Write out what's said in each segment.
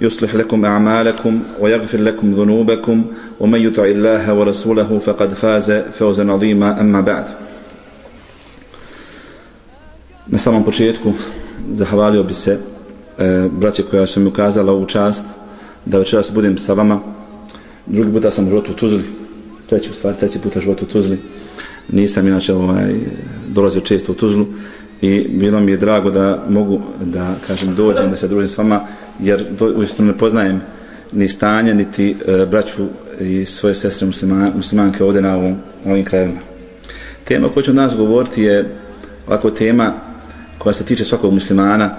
يصلح لكم أعمالكم ويغفر لكم ذنوبكم ومن يطع الله ورسوله فقد فاز فوزا عظيما أما بعد Na samom početku zahvalio bi se e, braće koja su mi ukazala ovu čast da večeras budem sa vama. Drugi puta sam u životu u Tuzli, treći u stvari, treći puta život u Tuzli. Nisam inače ovaj, dolazio često u Tuzlu i bilo mi je drago da mogu da kažem dođem da se družim s vama jer do, uistinu ne poznajem ni stanje niti e, braću i svoje sestre muslima, muslimanke ovdje na ovom, ovim krajevima. Tema o kojoj ću danas govoriti je ovako tema koja se tiče svakog muslimana,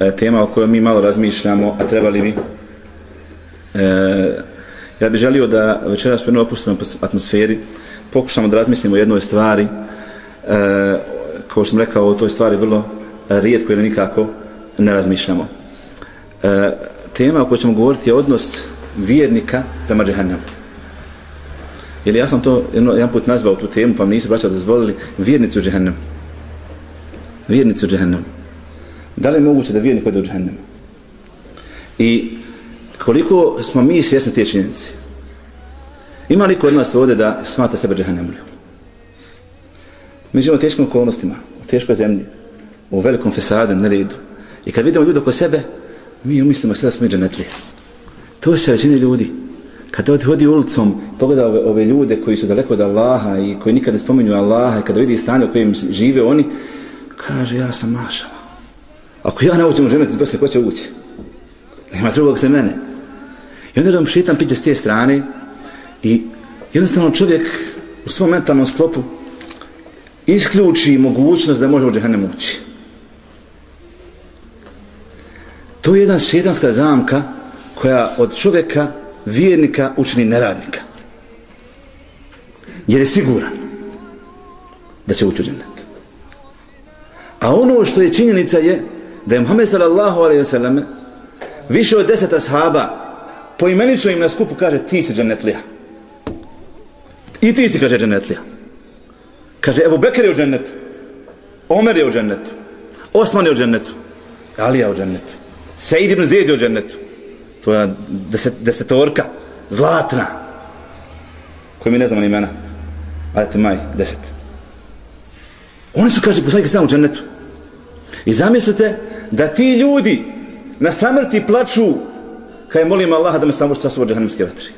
e, tema o kojoj mi malo razmišljamo, a trebali bi. E, ja bih želio da večeras u jednoj opustinoj atmosferi pokušamo da razmislimo o jednoj stvari, e, kao što sam rekao, o toj stvari vrlo e, rijetko ili nikako ne razmišljamo. E, tema o kojoj ćemo govoriti je odnos vjernika prema džehennemu. Jer ja sam to jedno, jedan put nazvao tu temu, pa mi nisu braća dozvolili vjernicu u džehennamu. Vjernicu u. Da li je moguće da vjernik ode u džehennemu? I koliko smo mi svjesni te činjenice? Ima li kod nas ovdje da smata sebe džehennemlijom? Mi živimo u teškim okolnostima, u teškoj zemlji, u velikom fesadu, neredu. I kad vidimo ljude oko sebe, mi umislimo sve da smo džanetlije. To se većini ljudi. Kada odhodi hodi ulicom, pogleda ove, ove ljude koji su daleko od Allaha i koji nikad ne spominju Allaha i kada vidi stanje u kojem žive oni, kaže ja sam mašala. Ako ja naučim u ženet iz Boske, ko će ući? Nema drugog za mene. I onda da vam šitam piće s te strane i jednostavno čovjek u svom mentalnom sklopu isključi mogućnost da može u džehennem ući. To je jedan šedanska zamka koja od čovjeka, vjernika, učini neradnika. Jer je siguran da će ući u džennet. A ono što je činjenica je da je Muhammed sallallahu alaihi wa sallam više od deset ashaba poimenično im na skupu kaže ti si džennetlija. I ti si, kaže, džennetlija. Kaže, Ebu Bekir je u džennetu. Omer je u džennetu. Osman je u džennetu. Ali je u džennetu. Sejid ibn Zijed je u džennetu. To je deset, desetorka. Zlatna. Koji mi ne znamo ni imena. Ajte maj, deset. Oni su, kaže, poslanik sam u džennetu. I zamislite da ti ljudi na samrti plaču kaj molim Allaha da me samo času od džahnemske vatri.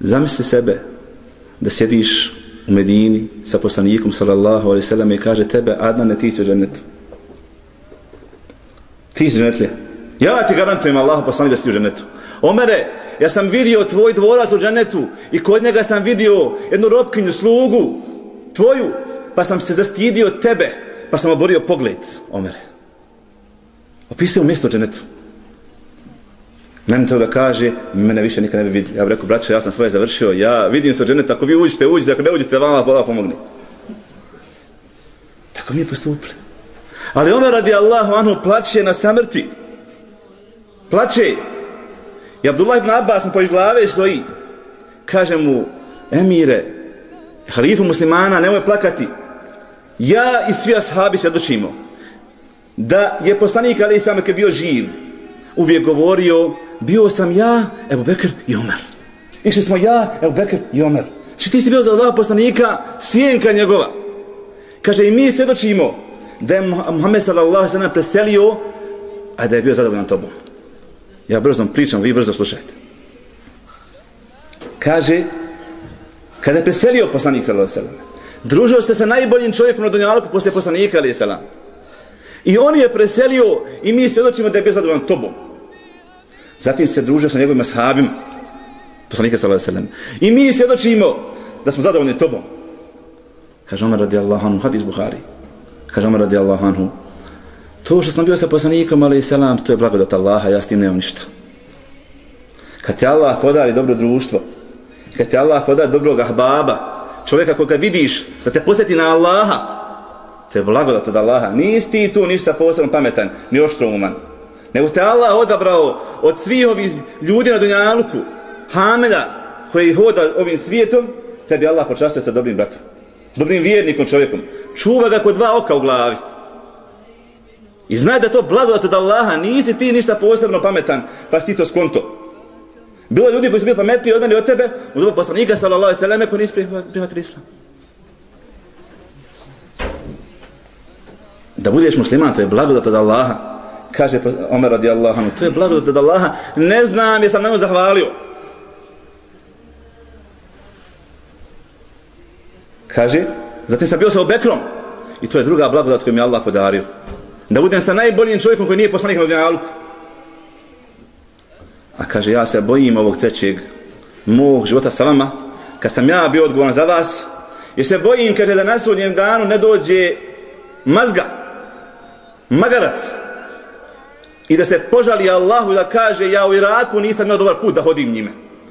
Zamisli sebe da sjediš u Medini sa poslanikom sallallahu alaihi sallam i kaže tebe Adnane ti će džennetu. Ti si džennetlija. Ja ti garantujem Allahu poslanik da si u dženetu. Omere, ja sam vidio tvoj dvorac u dženetu i kod njega sam vidio jednu robkinju, slugu, tvoju, pa sam se zastidio tebe, pa sam oborio pogled, Omere. Opisao mjesto u džennetu. Meni to da kaže, mene više nikad ne bi vidio. Ja bih rekao, braćo, ja sam svoje završio, ja vidim se u dženetu, ako vi uđete, uđete, ako ne uđete, vama Boga pomogne. Tako mi je postupili. Ali Omer radi Allahu anhu plaće na samrti. Plaće. I Abdullah ibn Abbas mu pođe glave stoji. Kaže mu, emire, halifu muslimana, nemoj plakati. Ja i svi ashabi svjedočimo da je poslanik Ali Isam kad bio živ, uvijek govorio, bio sam ja, Ebu Bekr i Omer. Išli smo ja, Ebu Bekr i Omer. Či ti si bio za Allah poslanika, sjenka njegova. Kaže, i mi svjedočimo da je Muhammed sallallahu sallam preselio, a da je bio zadovoljan tobom. Ja brzo pričam, vi brzo slušajte. Kaže, kada je preselio poslanik sallallahu sallam, družio se sa najboljim čovjekom na Dunjalku poslije poslanika, ali sallam. I on je preselio i mi svjedočimo da je bio zadovoljan tobom. Zatim se družio sa njegovim ashabima, poslanika sallallahu alejhi ve sellem. I mi svjedočimo da smo zadovoljni tobom. Kaže Omer radijallahu anhu, hadis Buhari. Kaže Omer radijallahu anhu, to što sam bio sa poslanikom alejhi selam, to je blagodat Allaha, ja s tim nemam ništa. Kad te Allah podari dobro društvo, kad te Allah podari dobrog ahbaba, čovjeka koga vidiš, da te posjeti na Allaha, to je blagodat od Allaha. Nisi ti tu ništa posebno pametan, ni oštrouman. Nego te Allah odabrao od svih ovih ljudi na Dunjaluku, Hamela, koji hoda ovim svijetom, tebi Allah počastio sa dobrim bratom. Dobrim vjernikom čovjekom. Čuva ga kod dva oka u glavi. I znaj da to blagodat od Allaha, nisi ti ništa posebno pametan, pa si ti to skonto. Bilo je ljudi koji su bili pametniji od mene i od tebe, u dobu poslanika, sallallahu alaihi sallam, koji nisi prihvatili islam. Da budeš musliman, to je blagodat od Allaha. Kaže Omer radi Allaha, to je blagodat od Allaha. Ne znam, jesam njemu zahvalio. Kaže, zatim sam bio sa Obekrom. I to je druga blagodat koju mi Allah podario. Da budem sa najboljim čovjekom koji nije poslanik na dunjalku. A kaže, ja se bojim ovog trećeg mog života sa vama, kad sam ja bio odgovoran za vas, jer se bojim, kaže, da na sudnjem danu ne dođe mazga, magarac, i da se požali Allahu da kaže, ja u Iraku nisam imao dobar put da hodim njime.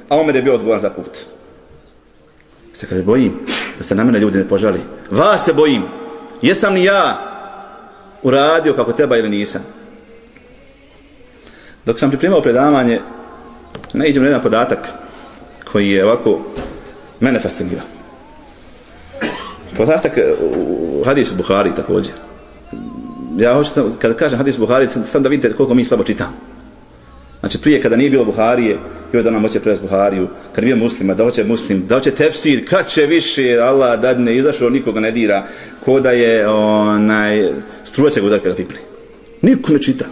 A Omer je bio odgovoran za put. Se kaže, bojim da se na mene ljudi ne požali. Vas se bojim. Jesam li ja uradio kako treba ili nisam? Dok sam pripremao predavanje, najdem na jedan podatak koji je ovako mene fascinirao. Podatak e, u hadisu Buhari također. Ja hoću, kada kažem hadis Buhari, sam da vidite koliko mi slabo čitamo. Znači prije kada nije bilo Buharije, joj da nam hoće prez Buhariju, kad nije muslima, da hoće muslim, da hoće tefsir, kad će više Allah da ne izašao, nikoga ne dira, ko da je onaj, struja će ga udarka da pipne. Niko ne čita.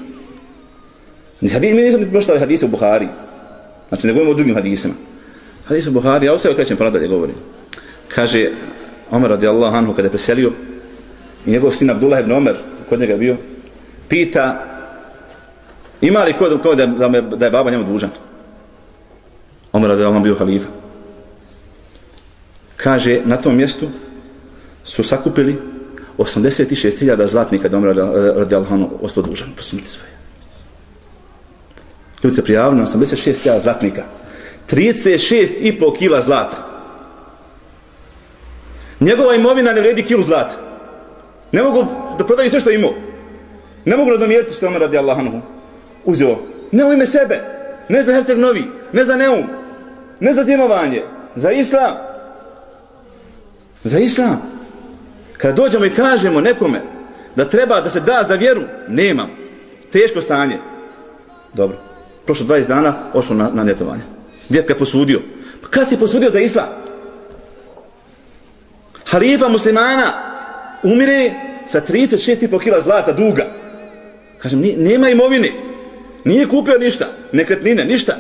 Hadis, mi nisam pročitali hadise u Buhari. Znači ne govorimo o drugim hadisima. Hadis u Buhari, ja ostavio krećem pa nadalje govorim. Kaže, Omer radijallahu anhu kada je preselio, i njegov sin Abdullah ibn Omer, kod njega bio, pita Ima li kod ko da, da, me, da je baba njemu dužan? Omer radi Allah bio halifa. Kaže, na tom mjestu su sakupili 86.000 zlatnika da Omer radi Allah ostao dužan po smrti svoje. Ljudi se prijavili na 86.000 zlatnika. 36,5 kila zlata. Njegova imovina ne vredi kilu zlata. Ne mogu da prodaju sve što imao. Ne mogu da domijeti što Omer radi Allah uzeo. Ne u ime sebe. Ne za Herceg Novi. Ne za Neum. Ne za zimovanje. za islam. Za islam. Kada dođemo i kažemo nekome da treba da se da za vjeru, nemam. Teško stanje. Dobro. Prošlo 20 dana, ošlo na, na ljetovanje. Djetka je posudio. Pa kad si posudio za islam? Halifa muslimana umire sa 36,5 kila zlata duga. Kažem, nema imovine. Nije kupio ništa. Nekretnine, ništa.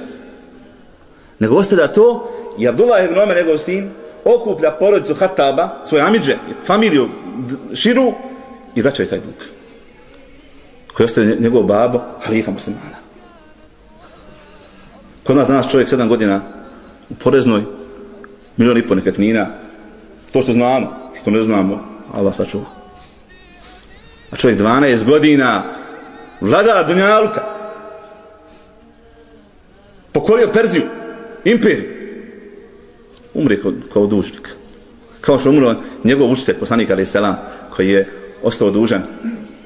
Nego ostavlja to i Abdullah ibn Omer, njegov sin, okuplja porodicu Hataba, svoje amidže, familiju širu i vraća taj dug. Koji ostaje njegov babo, halifa muslimana. Kod nas danas čovjek sedam godina u poreznoj, milijon i po nekretnina, to što znamo, što ne znamo, Allah sačuva. A čovjek 12 godina vlada Dunjaluka, pokorio Perziju, imperiju, Umri kao, kao dužnik. Kao što umro njegov učitelj, poslanik Ali Selam, koji je ostao dužan,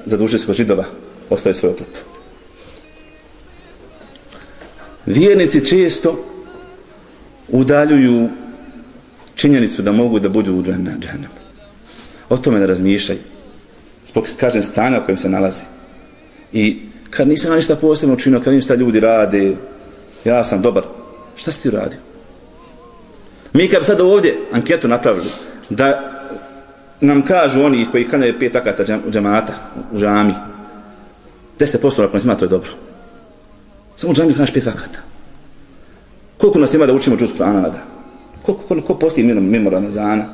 za se kod židova, ostaje svoj oklop. Vjernici često udaljuju činjenicu da mogu da budu u džahnem. O tome ne razmišljaju. Zbog, kažem, stanja u kojem se nalazi. I kad nisam ništa posebno učinio, kad ništa ljudi rade, ja sam dobar. Šta si ti radio? Mi kad sad ovdje anketu napravili, da nam kažu oni koji kanaju pet akata džamata u džami, 10% ako nas ima, to je dobro. Samo u džami kanaš pet akata. Koliko nas ima da učimo džuz Kur'ana na dan? Koliko, koliko, koliko postoji mimo, mimo Ramazana?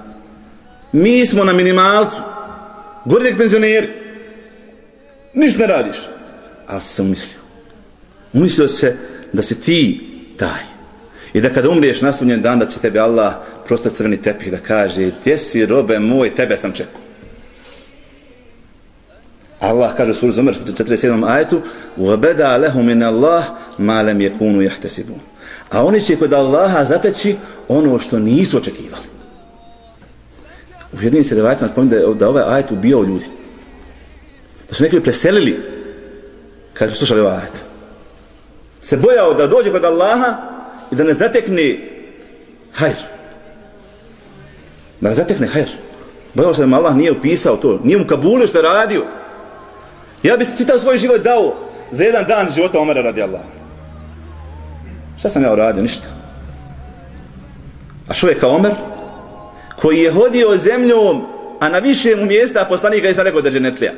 Mi smo na minimalcu. Gori penzioneri. Ništa ne radiš. Ali si se umislio. Umislio se da si ti taj. I da kada umriješ na sudnjem dan da će tebi Allah prosto crveni tepih da kaže gdje si robe moj, tebe sam čekao. Allah kaže u suru Zomar 47. ajetu وَبَدَا لَهُ مِنَ اللَّهِ مَا لَمْ يَكُونُ يَحْتَسِبُونَ A oni će kod Allaha zateći ono što nisu očekivali. U jednim se revajtima spomenu da je da ovaj ajet ubijao ljudi. Da su neki preselili kad su slušali ovaj ajet. Se bojao da dođe kod Allaha i da ne zatekne hajr. Da ne zatekne hajr. Bojao se da mu Allah nije upisao to. Nije mu kabulio što je radio. Ja bi se svoj život dao za jedan dan života Omara radi Allah. Šta sam ja uradio? Ništa. A čovjek kao Omer, koji je hodio zemljom, a na više mu mjesta poslanika i sam rekao da je netlija.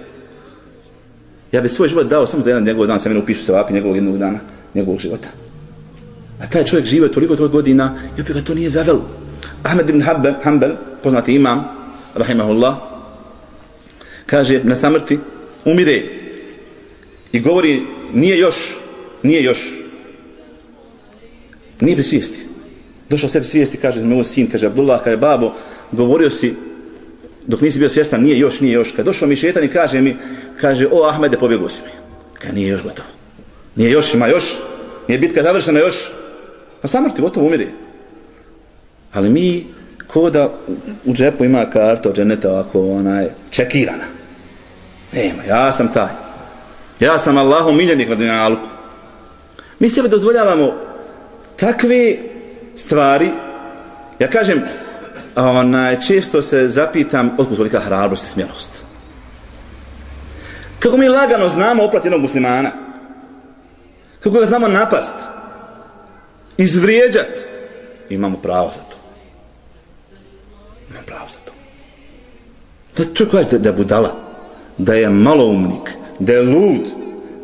Ja bi svoj život dao samo za jedan njegov dan, sam mene upišu se vapi njegovog jednog dana, njegovog života. A taj čovjek žive toliko toliko godina i opet ga to nije zavelo. Ahmed ibn Hanbel, Hanbel poznati imam, rahimahullah, kaže na samrti, umire i govori nije još, nije još, nije pri svijesti. Došao sebi svijesti, kaže moj sin, kaže Abdullah, kaže babo, govorio si dok nisi bio svjestan, nije još, nije još. Kad došao mi šetan i kaže mi, kaže, o Ahmede, pobjegao si mi. Kaže, nije još gotovo. Nije još, ima još. Nije bitka završena još. Pa samrti, gotovo umiri. Ali mi, ko da u džepu ima karta od dženeta ovako, ona je čekirana. Nema, ja sam taj. Ja sam Allahom miljenik na dunjalku. Mi sebe dozvoljavamo takve stvari, ja kažem, onaj, često se zapitam otkud tolika hrabrost i smjelost. Kako mi lagano znamo oprati jednog muslimana? Kako ga znamo napast? Izvrijeđat? Imamo pravo za to. Imamo pravo za to. Da čovjek kaže da je budala, da je maloumnik, da je lud,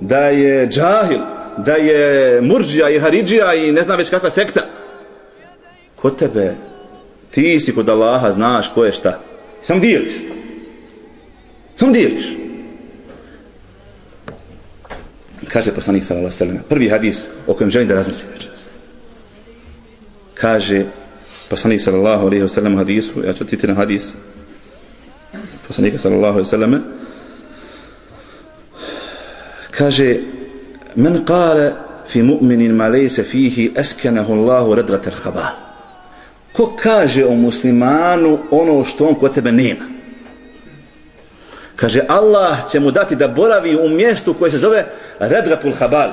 da je džahil, da je murđija i haridžija i ne znam već kakva sekta. Kod tebe ti si kod Allaha, znaš ko je šta. Sam dijeliš. Sam dijeliš. Kaže poslanik sallallahu alejhi ve sellem, prvi hadis o kojem želim da razmislim. Kaže poslanik sallallahu alejhi ve sellem hadisu, ja ću citiram hadis poslanika sallallahu alejhi ve sellem. Kaže men qala fi mu'minin ma laysa fihi askanahu Allahu radrat al-khabal ko kaže o muslimanu ono što on kod sebe nema. Kaže, Allah će mu dati da boravi u mjestu koje se zove Redgatul Habal.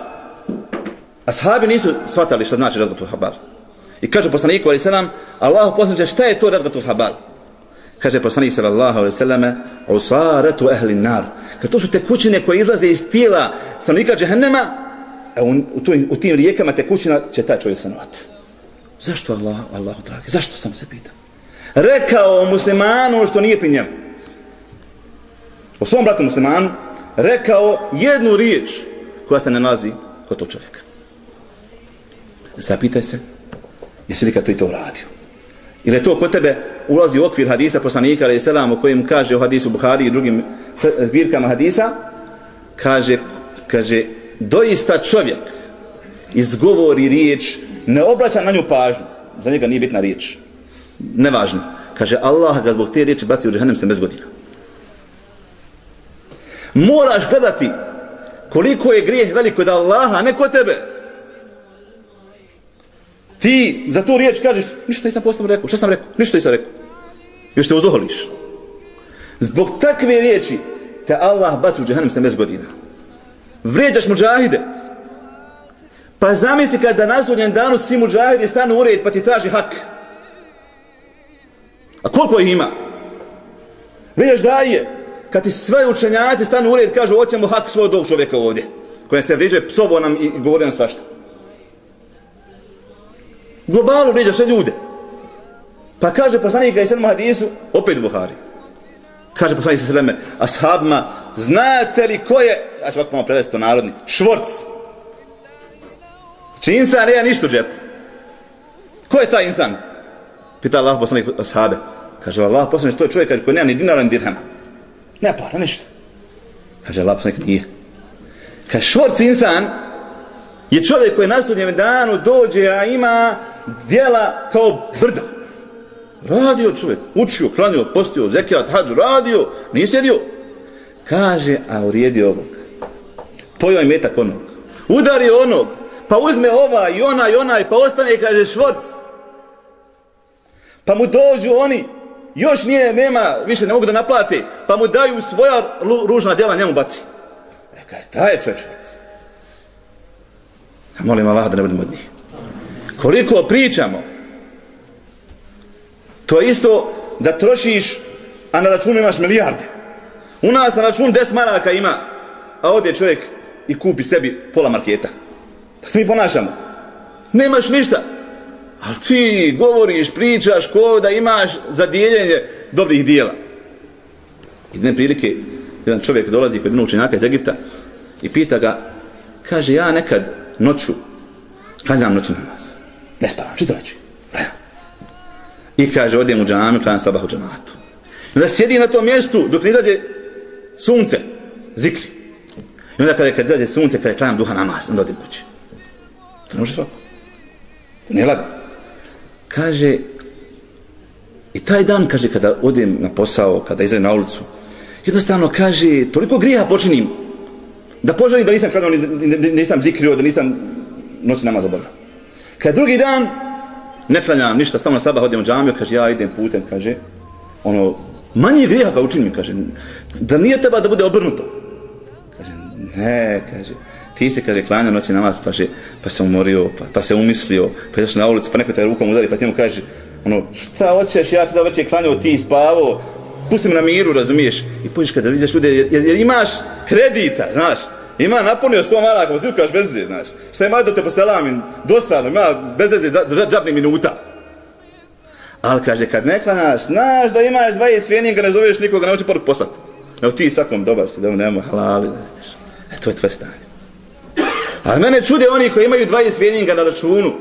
Ashabi nisu shvatali što znači Redgatul Habal. I kaže poslaniku alaihi sallam, Allah poslaniče, šta je to radgatul habal? Kaže poslanik sallallahu alejhi ve selleme: usaratu ehli nar. Kad to su te kućine koje izlaze iz tijela stanovnika džehennema, a u, u, tu, u tim rijekama te kućina će taj čovjek stanovati. Zašto Allah, Allahu dragi? Zašto sam se pitam? Rekao muslimanu što nije pri njemu. O svom bratu muslimanu rekao jednu riječ koja se ne nalazi kod tog čovjeka. Zapitaj se, jesi li kad to i to uradio? Ili je to kod tebe ulazi u okvir hadisa poslanika ali selam u kojem kaže u hadisu Buhari i drugim zbirkama hadisa? Kaže, kaže doista čovjek izgovori riječ ne obraća na nju pažnju. Za njega nije bitna riječ. Nevažno. Kaže Allah ga zbog te riječi baci u džahennem se bez godina moraš gledati koliko je grijeh veliko da Allaha ne kod tebe. Ti za tu riječ kažeš ništa nisam postavno rekao. Šta sam rekao? Ništa nisam rekao. Još te uzoholiš. Zbog takve riječi te Allah baci u džahennem se bez godina. Vrijeđaš muđahide. Pa zamisli kad da sudnjem danu svi muđahidi stanu u red pa ti traži hak. A koliko ih ima? Vrijeđaš daje kad ti sve učenjaci stanu u red kažu hoćemo hak svoj dog čovjeka ovdje. Kojem ste vrijeđe psovo nam i govore nam svašta. Globalno vrijeđaš sve ljude. Pa kaže poslanik i sedmom hadisu opet Buhari. Kaže poslanik sa sveme ashabima znate li ko je ja ću ovako malo prevesti to narodni. Švorc. Či insan nema ništa u džepu. Ko je taj insan? Pita Allah poslanik ashabe. Kaže Allah poslanik to je čovjek koji nema ni dinara ni dirhama ne para ništa. Kaže Allah poslanik nije. Kaže švorc insan je čovjek koji na sudnjem danu dođe a ima dijela kao brda. Radio čovjek učio, hranio, postio, zekijat, hađu radio, nije sjedio. Kaže, a urijedi ovog. Pojao je metak onog. Udario onog pa uzme ova i ona i ona i pa ostane kaže švorc. Pa mu dođu oni još nije, nema, više ne mogu da naplate pa mu daju svoja ružna djela njemu baci. E je, taj je čovjek švorc a molim Allah da ne budemo od njih. Koliko pričamo to je isto da trošiš a na računu imaš milijarde. U nas na račun 10 maraka ima a ovdje čovjek i kupi sebi pola marketa. Tako se mi ponašamo. Nemaš ništa ali ti govoriš, pričaš ko da imaš za dijeljenje dobrih dijela. I dne prilike jedan čovjek dolazi kod jednog učenjaka iz Egipta i pita ga kaže ja nekad noću klanjam noću namaz. Ne spavam, čito noću i kaže odem u džami klanjam sabah u džamatu. I onda sjedi na tom mjestu dok ne izađe sunce zikri. I onda kada, kada izađe sunce kada klanjam duha namaz onda odem kući. To ne može svako. To nije lagano kaže i taj dan kaže kada odem na posao kada izađem na ulicu jednostavno kaže toliko grija počinim da poželim da nisam klanjao nisam zikrio da nisam noć namaz obavljao. Kad drugi dan ne klanjam ništa samo na sabah odem u džamiju kaže ja idem putem kaže. Ono manje grija ga učinim kaže. Da nije treba da bude obrnuto. Kaže ne kaže ti se kaže klanja noći namaz pa, že, pa se umorio pa, pa se umislio pa izaš na ulicu pa neko te rukom udari pa ti mu kaže ono šta hoćeš ja ću da već je klanjao ti spavo pusti me na miru razumiješ? I pođeš kada vidiš ljude jer, jer, imaš kredita znaš? Ima napunio sto maraka pa kaš bez veze znaš? Šta ima da te poselam dosadno ima bez veze džabni minuta. Ali kaže kad ne klanjaš znaš da imaš 20 svijeninga ne zoveš nikoga ne hoće poruk poslati Evo ti sakom dobar si, da nema halali. E, to je tvoje stanje. A mene čude oni koji imaju 20 vjeninga na računu,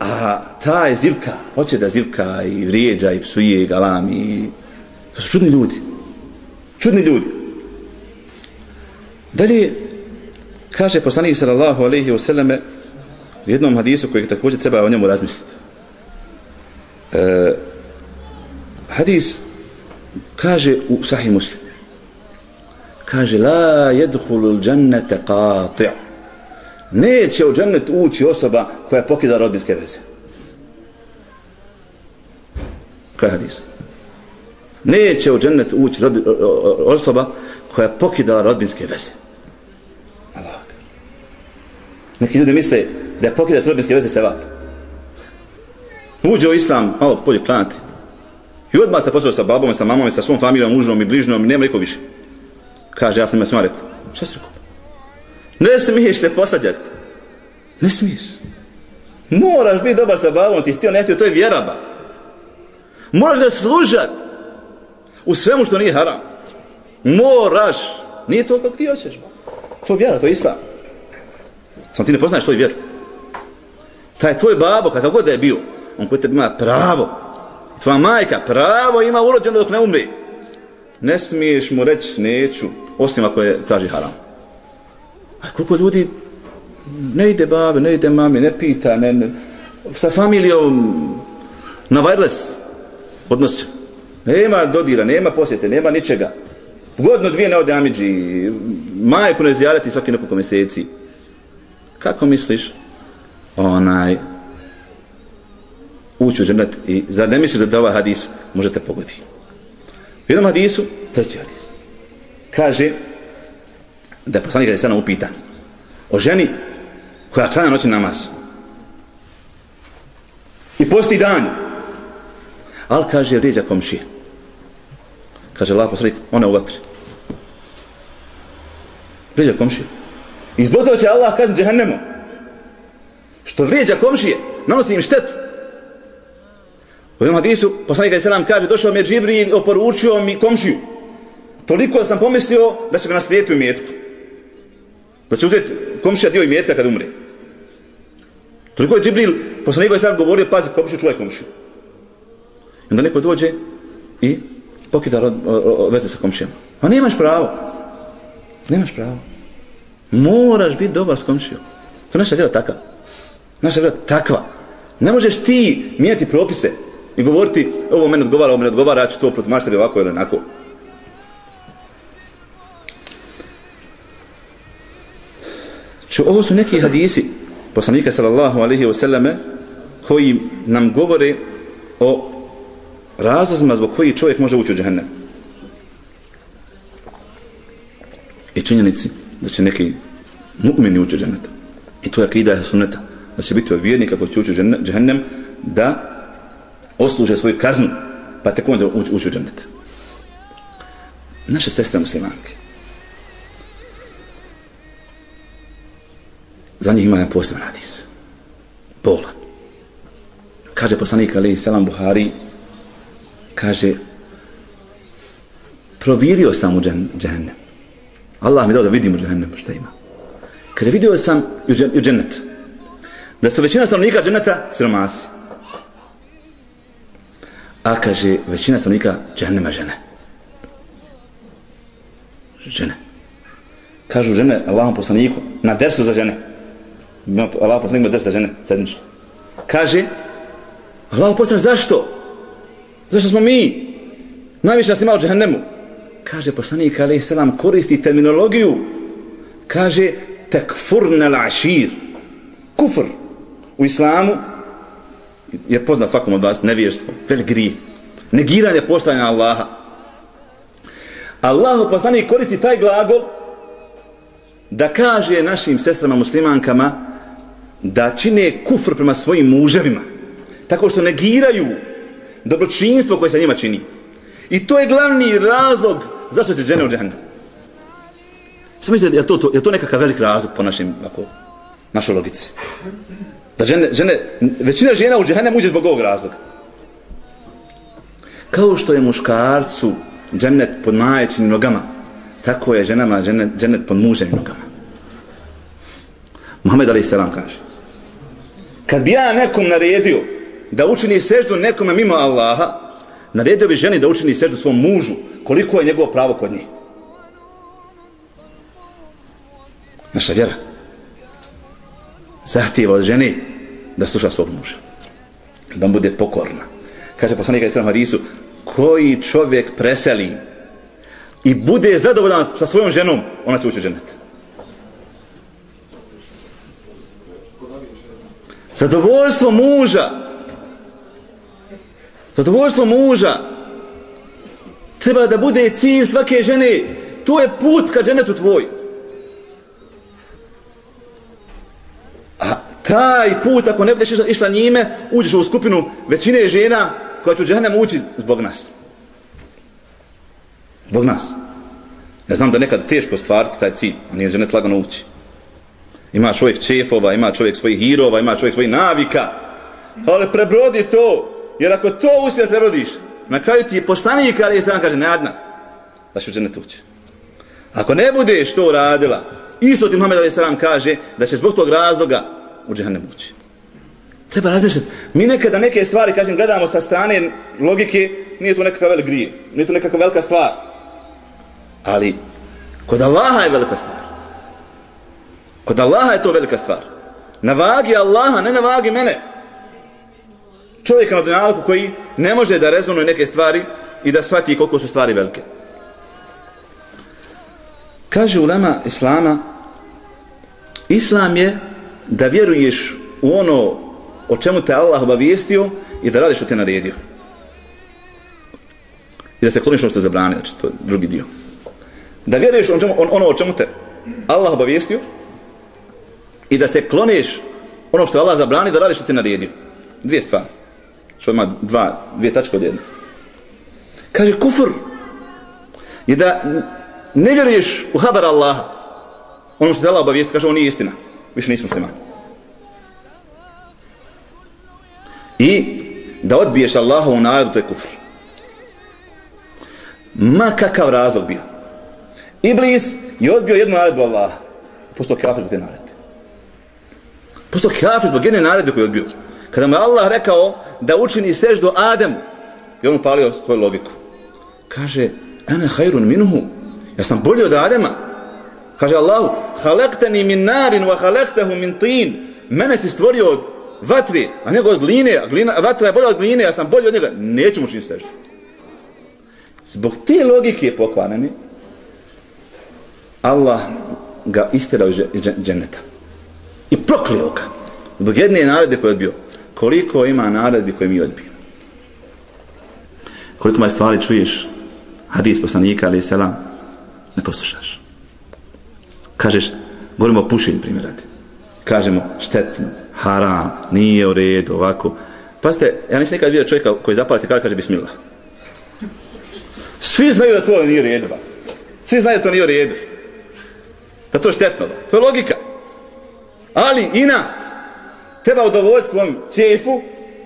a ta je zivka, hoće da zivka i vrijeđa i psuje i galam i... To su čudni ljudi. Čudni ljudi. Dalje, kaže poslanik sallallahu alaihi wasallam u jednom hadisu kojeg također treba o njemu razmisliti. E, hadis kaže u sahih muslim kaže la jedhulul džannete qati'a qati' neće u džennet ući osoba koja pokida rodbinske veze. Kaj hadis? Neće u džennet ući rodbi, osoba koja pokida rodbinske veze. Allah. Neki ljudi misle da je pokidati rodbinske veze sevap. Uđe u islam, malo polje klanati. I odmah se počeo sa babom, sa mamom, sa svom familijom, mužnom i bližnom, i nema niko više. Kaže, ja sam ima svima rekao. Šta si rekao? Ne smiješ se posađati. Ne smiješ. Moraš biti dobar sa babom, ti htio, ne htio, to je vjera, ba. Moraš ga služat u svemu što nije haram. Moraš. Nije to kako ti hoćeš. To je vjera, to je islam. Samo ti ne poznaješ svoju vjeru. Taj tvoj babo, kakav god da je bio, on koji tebi ima pravo, tvoja majka pravo ima urođeno dok ne umri. Ne smiješ mu reći neću, osim ako je traži haram. A koliko ljudi ne ide babe, ne ide mami, ne pita, ne, ne sa familijom na wireless odnose. Nema dodira, nema posjete, nema ničega. Godno dvije ne ode Amidži, majku ne zjarati svaki nekoliko mjeseci. Kako misliš? Onaj, ući u džennet i zar ne misliš da ovaj hadis možete pogoditi? U jednom hadisu, treći hadis, kaže da je poslanik Alisana upita o ženi koja klanja noći namaz. I posti dan. Ali kaže vrijeđa komšije? Kaže Allah poslanik ona u vatri. Vrijeđa komšije. I zbog toga će Allah kazni džehennemu što vrijeđa komšije nanosi im štetu. U jednom hadisu, poslanik Ali Selam kaže, došao mi je Džibril i oporučio mi komšiju. Toliko da sam pomislio da će ga naslijediti u mjetku. Da će uzeti komšija dio imetka kad umre. Toliko je Džibril, poslanik je sad govorio, pazi komšiju, čuvaj komšiju. I onda neko dođe i pokida rod, o, o, veze sa komšijama. A nemaš pravo. Nemaš pravo. Moraš biti dobar s komšijom. To je naša vjera takva. Naša vjera takva. Ne možeš ti mijenjati propise i govoriti ovo meni odgovara, ovo meni odgovara, ja ću to protiv maštari ovako ili onako. Čo, ovo su neki hadisi poslanika sallallahu alaihi wa sallame koji nam govore o razlozima zbog koji čovjek može ući u džahennem. I činjenici da će neki mu'mini ući u džahennem. I to je akida sunneta. Da će biti od vjernika koji će ući u džahennem da osluže svoju kaznu, pa tek onda ući ući u džennet. Naše sestre muslimanke. Za njih ima jedan poseban hadis. Bolan. Kaže poslanik Ali Selam Buhari, kaže, provirio sam u džennem. Allah mi dao da vidim u džennem šta ima. Kaže, vidio sam u džennetu. Da su većina stanovnika dženneta siromasi. A kaže, većina stanovnika džennema žene. Žene. Kažu žene Allahom poslaniku na dersu za žene. Allah poslanik ima ders žene, sedmično. Kaže, Allah poslanik, zašto? Zašto smo mi? Najviše nas imao džennemu. Kaže poslanik, alaih selam, koristi terminologiju. Kaže, tekfurna l'ašir. Kufr. U islamu je poznat svakom od vas nevjerstvo, velik grih, negiranje postanja Allaha. Allahu poslanik koristi taj glagol da kaže našim sestrama muslimankama da čine kufr prema svojim muževima. Tako što negiraju dobročinstvo koje se njima čini. I to je glavni razlog zašto će žene u džahnem. Samo mislite, je to, to, je to nekakav velik razlog po našim, ako, našoj logici? Da žene, žene, većina žena u džehennem uđe zbog ovog razloga. Kao što je muškarcu džennet pod majećinim nogama, tako je ženama džennet, džennet pod muževim nogama. Muhammed Ali Selam kaže, kad bi ja nekom naredio da učini seždu nekome mimo Allaha, naredio bi ženi da učini seždu svom mužu, koliko je njegovo pravo kod njih. Naša vjera zahtijeva od žene da sluša svog muža. Da mu bude pokorna. Kaže poslanika Islam Harisu, koji čovjek preseli i bude zadovoljan sa svojom ženom, ona će ući u dženet. Zadovoljstvo muža. Zadovoljstvo muža. Treba da bude cilj svake žene. To je put ka dženetu tvoj. A taj put, ako ne budeš išla, išla njime, uđeš u skupinu većine žena koja će u džehennem ući zbog nas. Zbog nas. Ja znam da nekad teško stvariti taj cilj, a nije dženet lagano ući. Ima čovjek čefova, ima čovjek svojih hirova, ima čovjek svojih navika. Ali prebrodi to, jer ako to uspjeh prebrodiš, na kraju ti je poslanik, ali je sam kaže, ne adna, da će u tući. Ako ne budeš to radila, isto ti Muhammed Ali Salam kaže da će zbog tog razloga u džehennem ući. Treba razmišljati. Mi nekada neke stvari, kažem, gledamo sa strane logike, nije to nekakav velik grije, nije to nekakva velika stvar. Ali, kod Allaha je velika stvar. Kod Allaha je to velika stvar. Na vagi Allaha, ne na vagi mene. Čovjek na dunjalku koji ne može da rezonuje neke stvari i da shvati koliko su stvari velike. Kaže ulema Islama, Islam je da vjeruješ u ono o čemu te Allah obavijestio i da radiš što te naredio. I da se kloniš ono što je zabranio, znači to je drugi dio. Da vjeruješ on, on, ono o čemu te Allah obavijestio i da se kloneš ono što je Allah zabrani da radiš što te naredio. Dvije stvari. Što ima dva, dvije tačke od jedne. Kaže kufr je da ne vjeruješ u habar Allaha. Ono što je Allah obavijesti, kaže, ovo nije istina. Više nismo muslimani. I da odbiješ Allahovu naredbu, to je kufr. Ma kakav razlog bio. Iblis je odbio jednu naredbu Allaha. Postao kafir te naredbe. Postao kafir zbog jedne naredbe koju je odbio. Kada mu je Allah rekao da učini seždu Adem, i on upalio svoju logiku. Kaže, ene hajrun minuhu, Ja sam bolji od Adema. Kaže Allahu, halektani min narin wa halektahu min tin. Mene si stvorio od vatri, a nego od gline. A glina, vatra je bolja od gline, ja sam bolji od njega. Neću mu činiti seždu. Zbog te logike je pokvareni, Allah ga istirao iz dženeta. I proklio ga. Zbog jedne naredbe koje je odbio. Koliko ima naredbi koje mi odbijemo. Koliko moje stvari čuješ hadis poslanika, ali selam, ne poslušaš. Kažeš, govorimo o pušenju primjer radi. Kažemo štetno, haram, nije u redu, ovako. Pazite, ja nisam nikad vidio čovjeka koji zapalite kada kaže bismillah. Svi znaju da to nije u redu. Ba. Svi znaju da to nije u redu. Da to je štetno. Ba. To je logika. Ali inat treba udovoljiti svom čefu,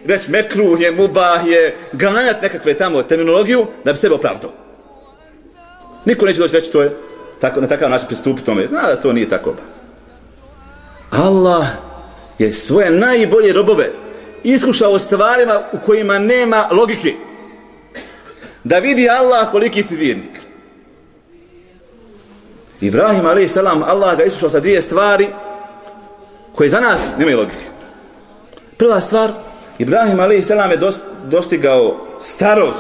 reći mekruh je, mubah je, ganjati nekakve tamo terminologiju da bi sebe opravdao. Niko neće doći reći to je tako, na takav način pristupiti tome. Zna da to nije tako. Allah je svoje najbolje robove iskušao stvarima u kojima nema logike. Da vidi Allah koliki si vjernik. Ibrahim a.s. Allah ga iskušao sa dvije stvari koje za nas nemaju logike. Prva stvar, Ibrahim a.s. je dostigao starost,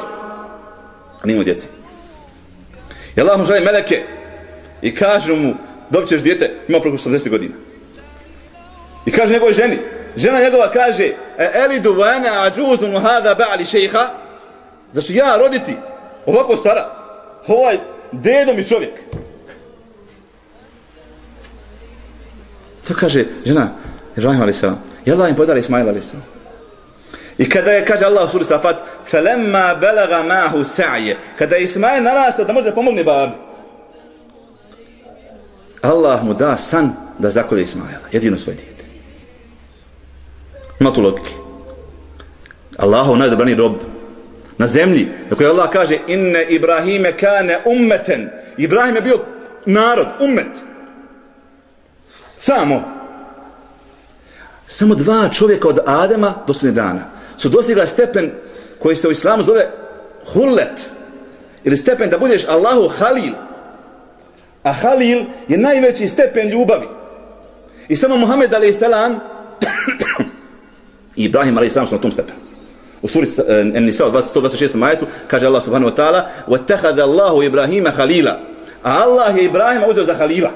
a nimo djece. I Allah mu želi meleke i kaže mu, dobit ćeš djete, ima preko 80 godina. I kaže njegovoj ženi, žena njegova kaže, e elidu vana ađuzun hada ba'li šeha, znači ja roditi, ovako stara, ovaj dedo mi čovjek. To kaže žena, Ibrahim a.s. I Allah im podali Ismail a.s. I kada je, kaže Allah u suri Safat, فَلَمَّا بَلَغَ مَاهُ سَعْيَ Kada je Ismail narastao da može da pomogne babi. Allah mu da san da zakolje Ismaila, jedino svoje dijete. Ima tu logike. Allahov najdobrani rob na zemlji, na kojoj Allah kaže inne Ibrahime kane ummeten. Ibrahim je bio narod, ummet. Samo. Samo dva čovjeka od Adema do sudnje dana su dostigla stepen koji se u islamu zove hullet ili stepen da budeš Allahu halil a halil je najveći stepen ljubavi i samo Muhammed a.s. i Ibrahim a.s. su na tom stepenu u suri An-Nisa 126. majetu kaže Allah subhanahu wa ta'ala وَاتَّخَذَ اللَّهُ إِبْرَهِيمَ خَلِيلًا a Allah je Ibrahima uzeo za halila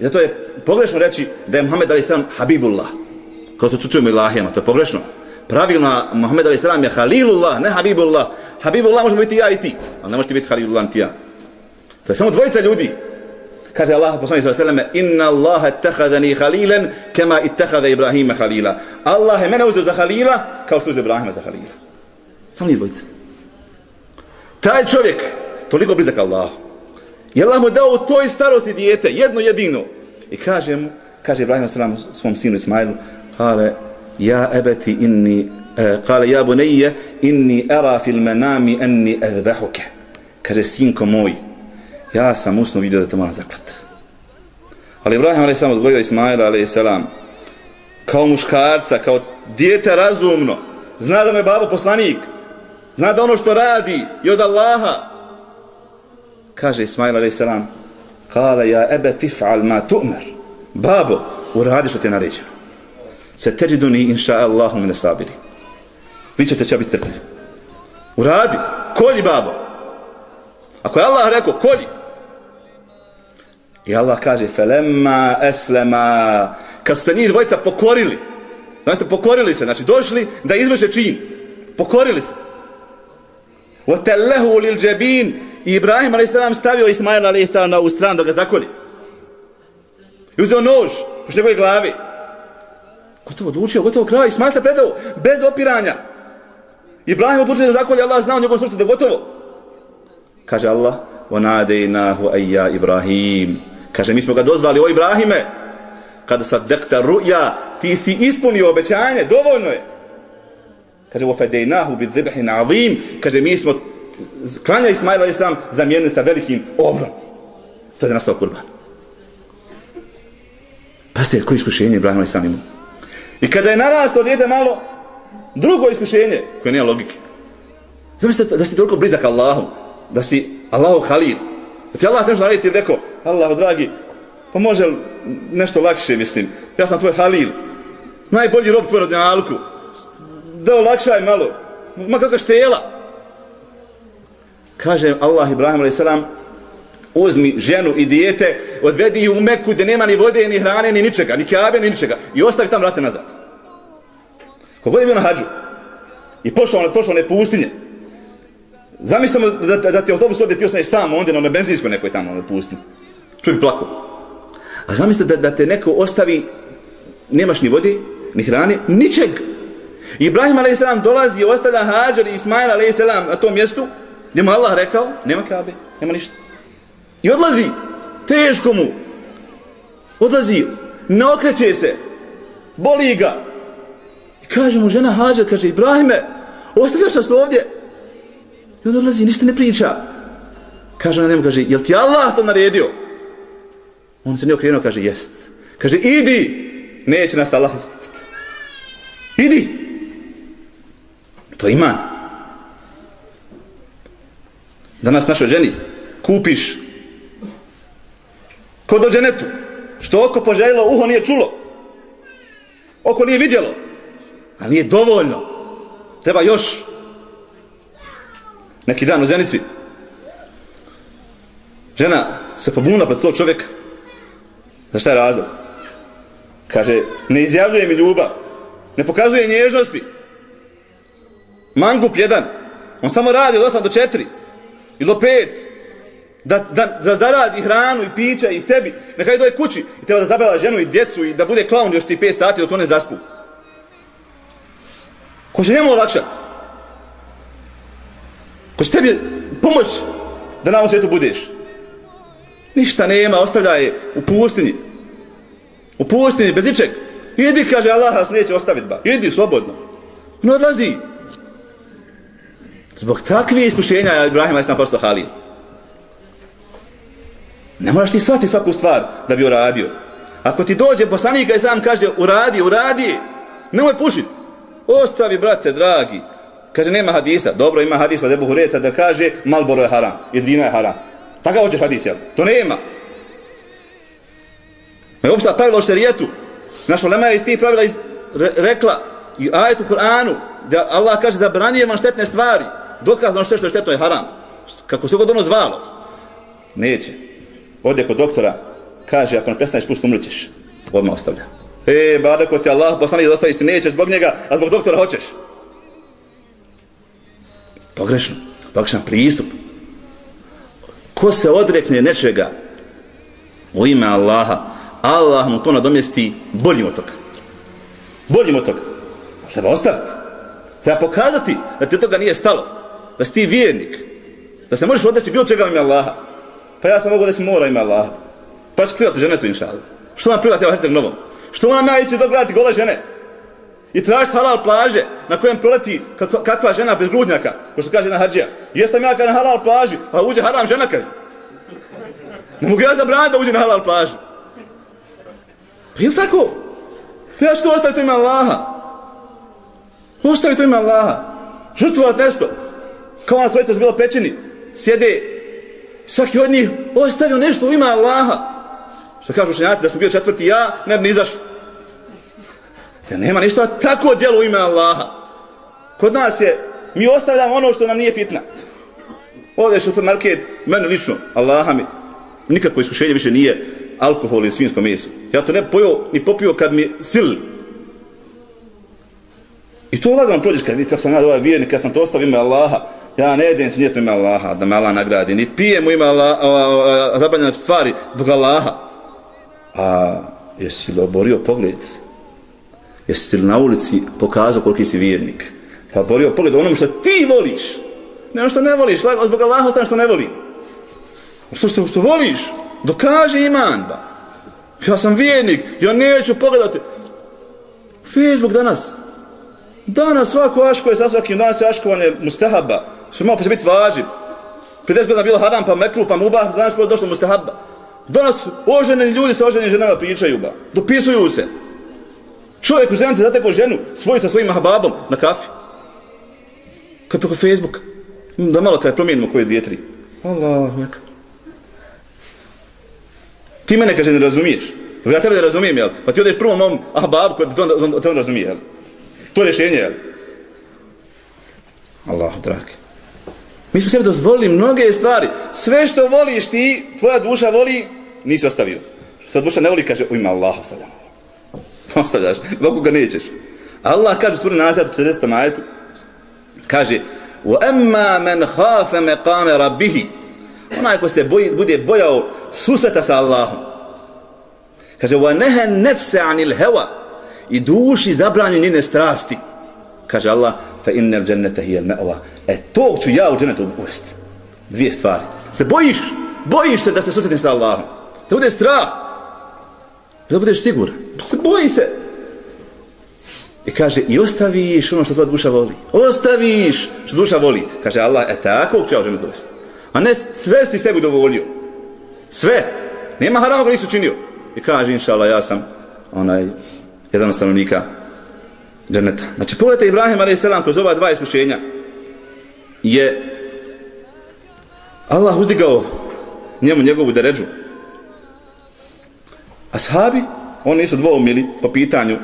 i zato je pogrešno reći da je Muhammed a.s. Habibullah kao što čujemo ilahijama, to je pogrešno pravilno Muhammed Ali Salam je Halilullah, ne Habibullah. Habibullah može biti ja i ti, ali ne možete biti Halilullah ti ja. To je samo dvojica ljudi. Kaže Allah poslanik sallallahu alejhi ve selleme inna Allaha ittakhadhani khalilan kama ittakhadha Ibrahima khalila. Allah je mene uzeo za halila kao što je Ibrahima za halila. Samo dvojica. Taj čovjek toliko blizak Allahu. Je Allah mu dao u toj starosti dijete, jedno jedino. I kaže mu, kaže Ibrahim s.a. svom sinu Ismailu, kale, ja ebeti inni, e, kale, ja bunije, inni era fil menami enni ezbehuke. Kaže, sinko moj, ja sam usno vidio da te moram zaklat. Ali Ibrahim a.s. odgovorio Ismaila a.s. kao muškarca, kao dijete razumno, zna da me babo poslanik, zna da ono što radi i od Allaha, kaže Ismail a.s. Kala ja ebe tif'al ma tu'mer. Babo, uradi što ti je naređeno. Se teđiduni inša Allahum ne sabiri. Vi ćete će biti trpljivi. Uradi, kolji babo. Ako je Allah rekao, kolji. I Allah kaže, felemma eslema, kad su se njih dvojica pokorili, znači pokorili se, znači došli da izvrše čin, pokorili se. وَتَلَّهُ لِلْجَبِينَ I Ibrahim a.s. stavio Ismail a.s. na u stranu da ga zakoli. I uzeo nož, po njegove glavi. Gotovo odlučio, gotovo kraj, Ismail se predao, bez opiranja. Ibrahim odlučio da zakoli, Allah znao u njegovom srcu da gotovo. Kaže Allah, وَنَادَيْنَاهُ أَيَّا Ibrahim. Kaže, mi smo ga dozvali, o Ibrahime, kada sad dekta ruja, ti si ispunio obećanje, dovoljno je. Kaže, وَفَدَيْنَاهُ بِذِبْحٍ عَظِيمٍ Kaže, mi smo klanja Ismaila Islam zamijenili sa velikim obrom. To je nastao kurban. Pazite, koje iskušenje Ibrahim Islam imao. I kada je narastao djete malo, drugo iskušenje, koje nije logike. Zamislite da si toliko blizak Allahu, da si Allahu halil. Da ti Allah nešto narediti i rekao, Allahu dragi, pa može nešto lakše, mislim, ja sam tvoj halil, najbolji rob tvoj na alku, da olakšaj malo, ma kakva štela. Kaže Allah Ibrahim a.s. uzmi ženu i dijete, odvedi ju u Meku gdje nema ni vode, ni hrane, ni ničega, ni kabe, ni ničega. I ostavi tamo vrate nazad. Kogod je bio na hađu i pošao, pošao na pustinje, zamislimo da, da, da ti autobus ovdje ti ostaneš sam onda na benzinskoj nekoj tamo na pustinji. Čovjek plako. A zamislite da, da te neko ostavi, nemaš ni vode, ni hrane, ničeg. Ibrahim a.s. dolazi i ostavlja Hađar i Ismail a.s. na tom mjestu, gdje mu Allah rekao, nema kabe, nema ništa. I odlazi, teško mu. Odlazi, ne okreće se, boli ga. I kaže mu žena Hađar, kaže, Ibrahime, ostavljaš nas ovdje? I on odlazi, ništa ne priča. Kaže na njemu, kaže, jel ti Allah to naredio? On se ne okrenuo, kaže, jest. Kaže, idi, neće nas Allah iskupiti. Idi. To ima. Danas našoj ženi kupiš ko do dženetu. Što oko poželjelo, uho nije čulo. Oko nije vidjelo. Ali nije dovoljno. Treba još. Neki dan u Zenici. Žena se pobunila pred svog čovjeka. Za šta je razlog? Kaže, ne izjavljuje mi ljubav. Ne pokazuje nježnosti. Mangup jedan. On samo radi od 8 do 4. Ili do 5. Da, da, da zaradi hranu i pića i tebi. Nekaj doje kući i treba da zabava ženu i djecu i da bude klaun još ti 5 sati dok one zaspu. Ko će njemu olakšati? Ko će tebi pomoć da na ovom svijetu budeš? Ništa nema, ostavlja je u pustinji. U pustinji, bez ičeg. Idi, kaže Allah, nas neće ostaviti ba. Idi, slobodno. No odlazi. Zbog takvih iskušenja Ibrahim je sam postao halil. Ne moraš ti shvatiti svaku stvar da bi uradio. Ako ti dođe poslanika i sam kaže uradi, uradi, nemoj pušiti. Ostavi, brate, dragi. Kaže, nema hadisa. Dobro, ima hadisa od Ebu Hureta da kaže Malboro je haram, jer je haram. Takav hoćeš hadis, jel? To nema. Me uopšta pravila o šterijetu. Naša lema je iz tih pravila iz, re, rekla i ajet u Kur'anu da Allah kaže zabranije vam štetne stvari. Dokazano što je štetno je haram. Kako se god ono zvalo. Neće. Ode kod doktora, kaže ako ne prestaneš pustiti umrićeš. Odmah ostavlja. E, badako ti Allah poslani da ostaviš ti nećeš zbog njega, a zbog doktora hoćeš. Pogrešno. Pogrešan pristup ko se odrekne nečega u ime Allaha, Allah mu to nadomjesti boljim od toga. Boljim od toga. Treba ostaviti. Treba pokazati da ti toga nije stalo. Da si ti vjernik. Da se možeš odreći bilo čega u ime Allaha. Pa ja sam mogu da si mora ime Allaha. Pa ću privati žene tu Allah. Što vam privati evo Herceg Novom? Što vam ja ići dogledati gole žene? I tražiti halal plaže na kojem proleti kakva, žena bez grudnjaka, ko što kaže na hađija. Jesam ja kad na halal plaži, a uđe haram žena kad. Ne mogu ja zabraniti da uđe na halal plažu. Pa je tako? Pa ja ću to ostaviti ima Allaha. Ostavi to ima Allaha. Žrtvovat nešto. Kao ona trojica su bila pečeni. Sjede. Svaki od njih ostavio nešto u ima Allaha. Što kažu učenjaci da sam bio četvrti ja, ne bi ni izašao. Ja nema ništa tako djelo u ime Allaha. Kod nas je, mi ostavljamo ono što nam nije fitna. Odeš u supermarket, meni lično, Allaha mi, nikakvo iskušenje više nije alkohol i svinsko meso. Ja to ne pojao ni popio kad mi sil. I to lagano prođeš kad vidi kako sam ja ovaj vjernik, kad sam to ostavio ime Allaha, ja ne jedem se ima Allaha, da me Allah nagradi, ni pijem u ime Allaha, zabranjene stvari, zbog Allaha. A jesi li oborio pogled? Jesi li na ulici pokazao koliki si vjernik? Pa oborio pogled onom što ti voliš. Ne ono što ne voliš, zbog Allaha ostane što ne voli. Što što, što voliš? dokaže iman, ba. Ja sam vjernik, ja neću pogledati. Facebook danas. Danas svako aško je sa svakim danas je aškovanje mustahaba. Što malo će biti važiv. 50 godina bilo haram, pa mekru, pa mubah, danas je došlo mustahaba. Danas oženeni ljudi sa oženenim ženama pričaju, ba. Dopisuju se. Čovjek u zemljice zateko ženu, svoju sa svojim hababom na kafi. Kad preko Facebooka. Da malo kada promijenimo koje dvije, tri. Allah, neka. Ti mene kaže ne razumiješ. Ja tebe ne razumijem, jel? Pa ti odeš prvom mom ahababu koji te on, te on razumije, jel? To je rješenje, jel? Allah, dragi. Mi smo sebi dozvolili mnoge stvari. Sve što voliš ti, tvoja duša voli, nisi ostavio. Što duša ne voli, kaže, u ime Allah ostavljamo. Ostavljaš, Bogu ga nećeš. Allah kaže u suri nazad 40. majetu, kaže, وَأَمَّا مَنْ خَافَ مَقَامَ رَبِّهِ Onaj ko se boji, bude bojao susreta sa Allahom. Kaže, وَنَهَا نَفْسَ عَنِ الْهَوَا I duši zabranje njene strasti. kaže Allah fa innal jannata hiya al-ma'wa. E to ću ja u džennetu uvesti dvije stvari. Se bojiš bojiš se da se susretne sa Allahom. Da bude strah. Da budeš siguran. Se boji se. I kaže i ostaviš ono što tvoja duša voli. Ostaviš što duša voli. Kaže Allah e tako ću ja u džennetu uvesti a ne sve si sebi dovolio. Sve. Nema harama koji nisi činio. I kaže inša Allah ja sam onaj jedan od stanovnika dženeta. Znači, pogledajte Ibrahim a.s. kroz ova dva iskušenja je Allah uzdigao njemu njegovu deređu. Ashabi, oni nisu dvoumili po pitanju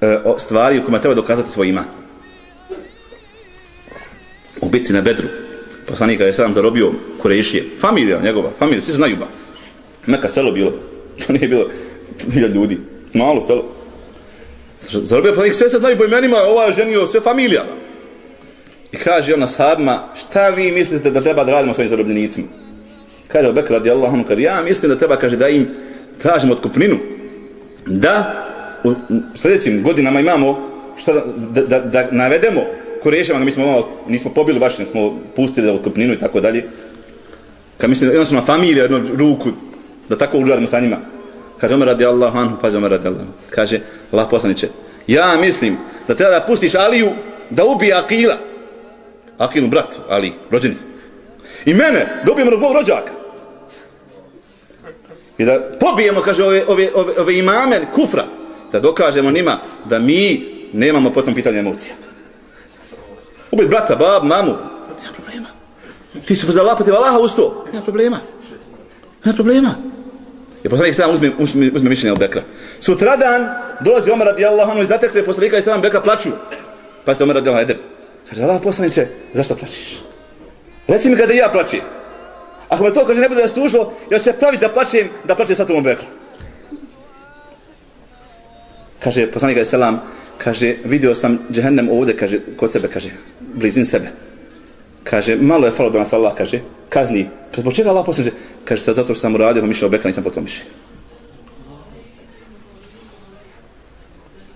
e, o stvari u kojima treba dokazati svoj iman. U bitci na Bedru, poslanika je sam zarobio Kurešije, familija njegova, familija, svi znaju ba. Meka selo bilo, to nije bilo hiljad ljudi, malo selo. Zarobio poslanik, sve se znaju po imenima, ova je ženio sve familija. I kaže on na sahabima, šta vi mislite da treba da radimo svojim zarobljenicima? Kaže Obek radijallahu anhu, kaže, ja mislim da treba, kaže, da im tražimo otkupninu. Da u sljedećim godinama imamo šta da, da, da, da navedemo Kurešama, mi smo malo, nismo pobili baš, smo pustili otkupninu i tako dalje. Kad mislim, jednostavno familija, jednu ruku, da tako ugledamo sa njima. Kaže, Omer radi Allahu anhu, pazi Omer radi Allah. Kaže, Allah poslaniće, ja mislim da treba da pustiš Aliju da ubije Akila. Akilu brat, Ali, rođeni. I mene, da ubijemo mog rođaka. I da pobijemo, kaže, ove, ove, ove, ove imame kufra. Da dokažemo njima da mi nemamo potom pitanje emocija. Ubiti brata, bab, mamu. Nema problema. Ti se pozvala protiv Allaha uz to. Nema problema. Nema problema. Jer poslanik sam uzme, uzme, uzme mišljenje od Bekra. Sutradan dolazi Omer radi Allah, i zatekne poslanika i sam Bekra plaču. Pa ste Omer radi Allah, edep. Kaže, Allah poslaniće, zašto plačiš? Reci mi kada ja plaćem. Ako me to kaže ne bude da stužilo, ja se pravi da plaćem, da plaćem sa tom Bekra. Kaže, poslanik selam, kaže, vidio sam džehennem ovdje, kaže, kod sebe, kaže, blizin sebe. Kaže, malo je falo da nas Allah, kaže, kazni. Kaže, zbog čega Allah poslije? Kaže, to zato što sam uradio, pa mišljao Bekra, nisam potom mišljao.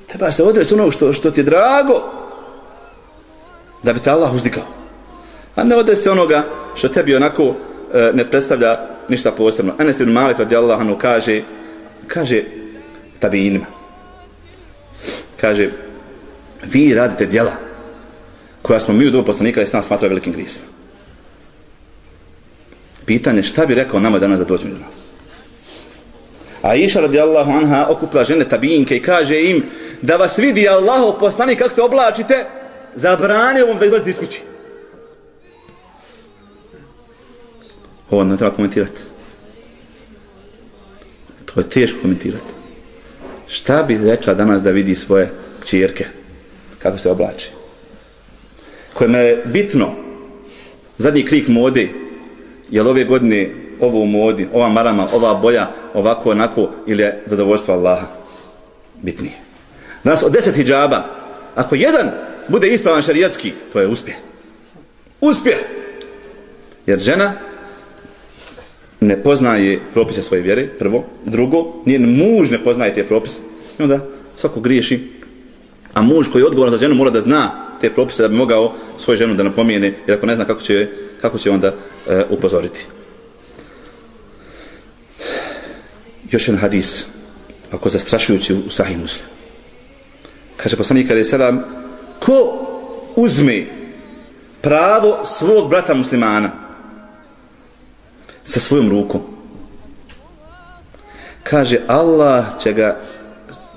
Treba se odreći ono što, što ti je drago, da bi te Allah uzdikao. A ne odreći se onoga što tebi onako e, ne predstavlja ništa posebno. Enes ibn Malik radi Allah kaže, kaže tabinima. Kaže, vi radite djela koja smo mi u dobu poslanika i sam smatrali velikim grijesima. Pitanje šta bi rekao nama danas da dođemo do nas? A iša radijallahu anha okupla žene tabinke i kaže im da vas vidi Allah poslanik kako se oblačite zabranio vam da izlazite iz kući. Ovo ne treba komentirati. To je teško komentirati. Šta bi rekla danas da vidi svoje čirke kako se oblači? Kojima je bitno zadnji krik mode jel ove godine ovo u modi, ova marama, ova boja, ovako, onako, ili je zadovoljstvo Allaha bitnije. Danas od deset hijjaba, ako jedan bude ispravan šarijatski, to je uspjeh. Uspjeh! Jer žena ne poznaje propise svoje vjere, prvo. Drugo, njen muž ne poznaje te propise. I onda svako griješi. A muž koji je odgovoran za ženu mora da zna te propise da bi mogao svoju ženu da napomijene, jer ako ne zna kako će, kako će onda e, upozoriti. Još jedan hadis, ako zastrašujući u sahih muslim. Kaže poslanik kada je sedam, ko uzme pravo svog brata muslimana sa svojom rukom, kaže Allah će ga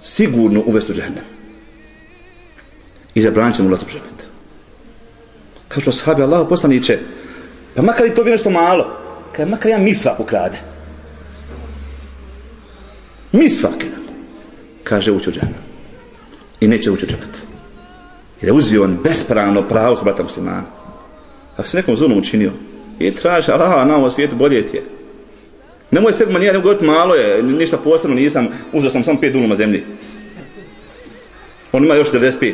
sigurno uvesti u džahnem. I zabranit će mu ulaz u džahnem. Sahabi Allah poslaniće, pa makar i to bi nešto malo, kaže makar ja misva ukrade. Misvak jedan. Kaže ući u džahnem. I neće ući u džahnem. Jer je uzio on bespravno pravo sa brata muslimana. Ako se nekom zulom učinio, i traži, Allah, na ovom svijetu bolje ti je. Nemoj se manijati, nemoj govoriti malo je, ništa posebno nisam, uzeo sam samo pet dunuma zemlji. On ima još 95.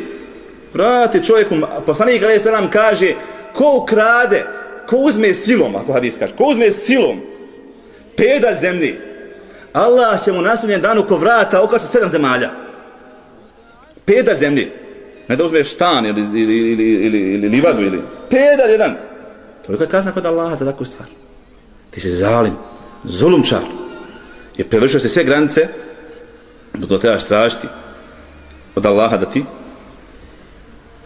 Vrati čovjeku, poslanik alaih sallam kaže, ko ukrade, ko uzme silom, ako hadis kaže, ko uzme silom, pedalj zemlji, Allah će mu nasljednjen danu ko vrata okača sedam zemalja. Pedalj zemlji. Ne da uzmeš štan ili, ili, ili, ili, ili, livadu ili... Pedalj jedan. Toliko je kazna kod Allaha za takvu stvar. Ti si zalim, zulumčar. Je prelišao se sve granice, da to trebaš tražiti od Allaha da ti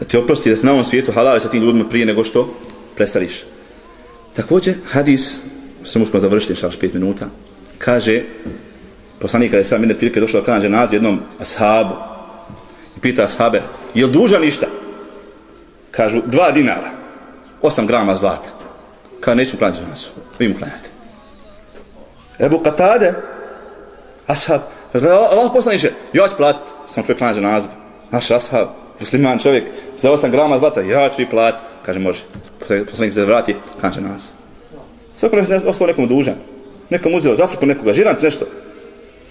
da ti oprosti da se na ovom svijetu halali sa tim ljudima prije nego što prestariš. Također, hadis, sam možemo završiti šalaš pet minuta, kaže, poslanik kada je sam jedne prilike došao da kaže naz jednom ashabu i pita ashabe, je li duža ništa? Kažu, dva dinara, osam grama zlata. Kaže, neću klanjati za nas, vi mu klanjate. Ebu Katade, ashab, Allah poslaniče, ja ću platiti, sam čovjek klanjati za naš ashab, musliman čovjek, za 8 grama zlata, ja ću i platiti. Kaže, može, poslanik se vrati, kanče nas. Svako je ostao nekom dužan nekom uzeo za nekoga, žirant nešto.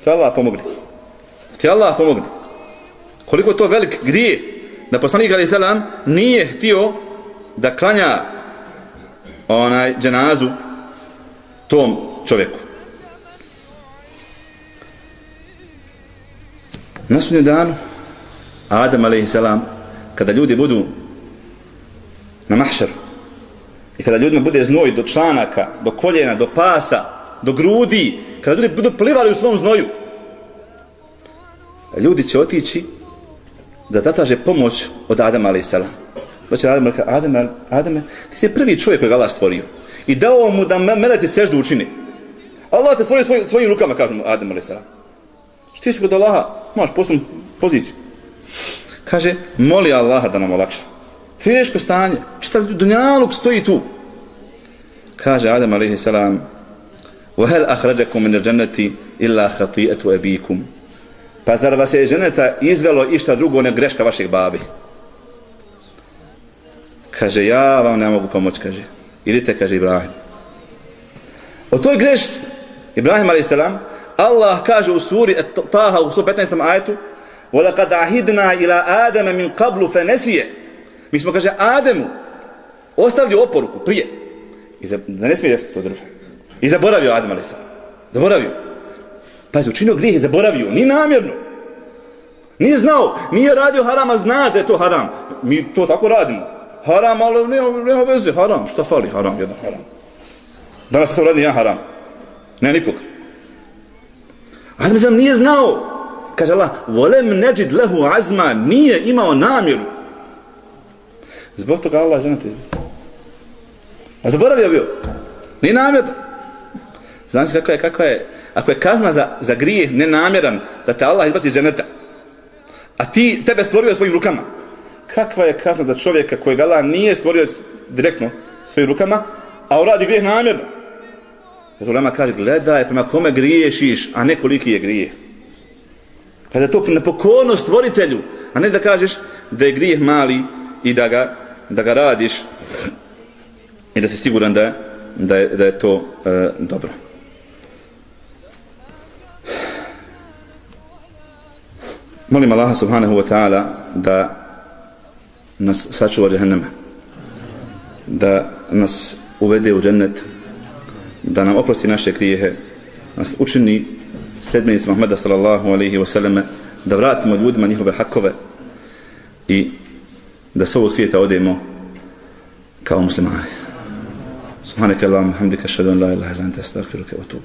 Ti Allah pomogne. Ti Allah pomogne. Koliko je to velik grije da poslanik Ali Selam nije htio da klanja onaj dženazu tom čovjeku. Na sudnjem danu Adam a.s. kada ljudi budu na mahšaru i kada ljudima bude znoj do članaka, do koljena, do pasa, do grudi, kada ljudi budu plivali u svom znoju, ljudi će otići da zataže pomoć od Adama a.s. Doće Adam reka, Adame, Adame, ti si prvi čovjek kojeg Allah stvorio. I dao mu da meleci seždu učini. Allah te stvorio svoj, svojim rukama, kažem Adam a.s. Što ti kod Allaha, možeš poslam poziciju Kaže, moli Allaha da nam olakša. Teško stanje, čitav dunjaluk stoji tu. Kaže Adam a.s. وهل أخرجكم من الجنة إلا خطيئة أبيكم Pa zar vas je ženeta izvelo išta drugo ne greška vašeg babi? Kaže, ja vam ne mogu pomoći, kaže. Idite, kaže Ibrahim. O toj greš, Ibrahim a.s. Allah kaže u suri Taha u 115. ajetu وَلَقَدْ عَهِدْنَا إِلَىٰ آدَمَ مِنْ قَبْلُ فَنَسِيَ Mi smo, kaže, Ademu ostavio oporuku prije. I za, da ne smije jesti to drvo. I zaboravio Adam alaih salam. Zaboravio. Pazi, učinio grijeh i zaboravio. Ni namjerno. Nije znao, nije radio haram, a zna da je to haram. Mi to tako radimo. Haram, ali nema, nema veze, haram. Šta fali haram, jedan haram. Danas se radi jedan haram. Ne nikog. Adam sam nije znao. Kaže Allah, volem neđid lehu azma, nije imao namjeru. Zbog toga Allah ženate izbiti. A zaboravio bio. Nije namjer. Znači kako je, kako je, ako je kazna za, za grijeh nenamjeran, da te Allah izbaci iz dženeta, a ti tebe stvorio svojim rukama, kakva je kazna za čovjeka kojeg Allah nije stvorio direktno svojim rukama, a uradi grijeh namjerno? Zulema kaže, gledaj prema kome griješiš, a ne koliki je grijeh. Kada je to nepokornost stvoritelju, a ne da kažeš da je grijeh mali i da ga, da ga radiš i da si siguran da, da, je, da je to e, dobro. Molim Allaha subhanahu wa ta'ala da nas sačuva džehennema, da nas uvede u džennet, da nam oprosti naše grijehe, nas učini sledbenicima Ahmeda sallallahu alaihi wa sallam, da vratimo ljudima njihove hakove i da s ovog svijeta odemo kao muslimani. Subhanak Allahumma hamdika šadun, la ilaha illa anta astaghfiruka wa atubu.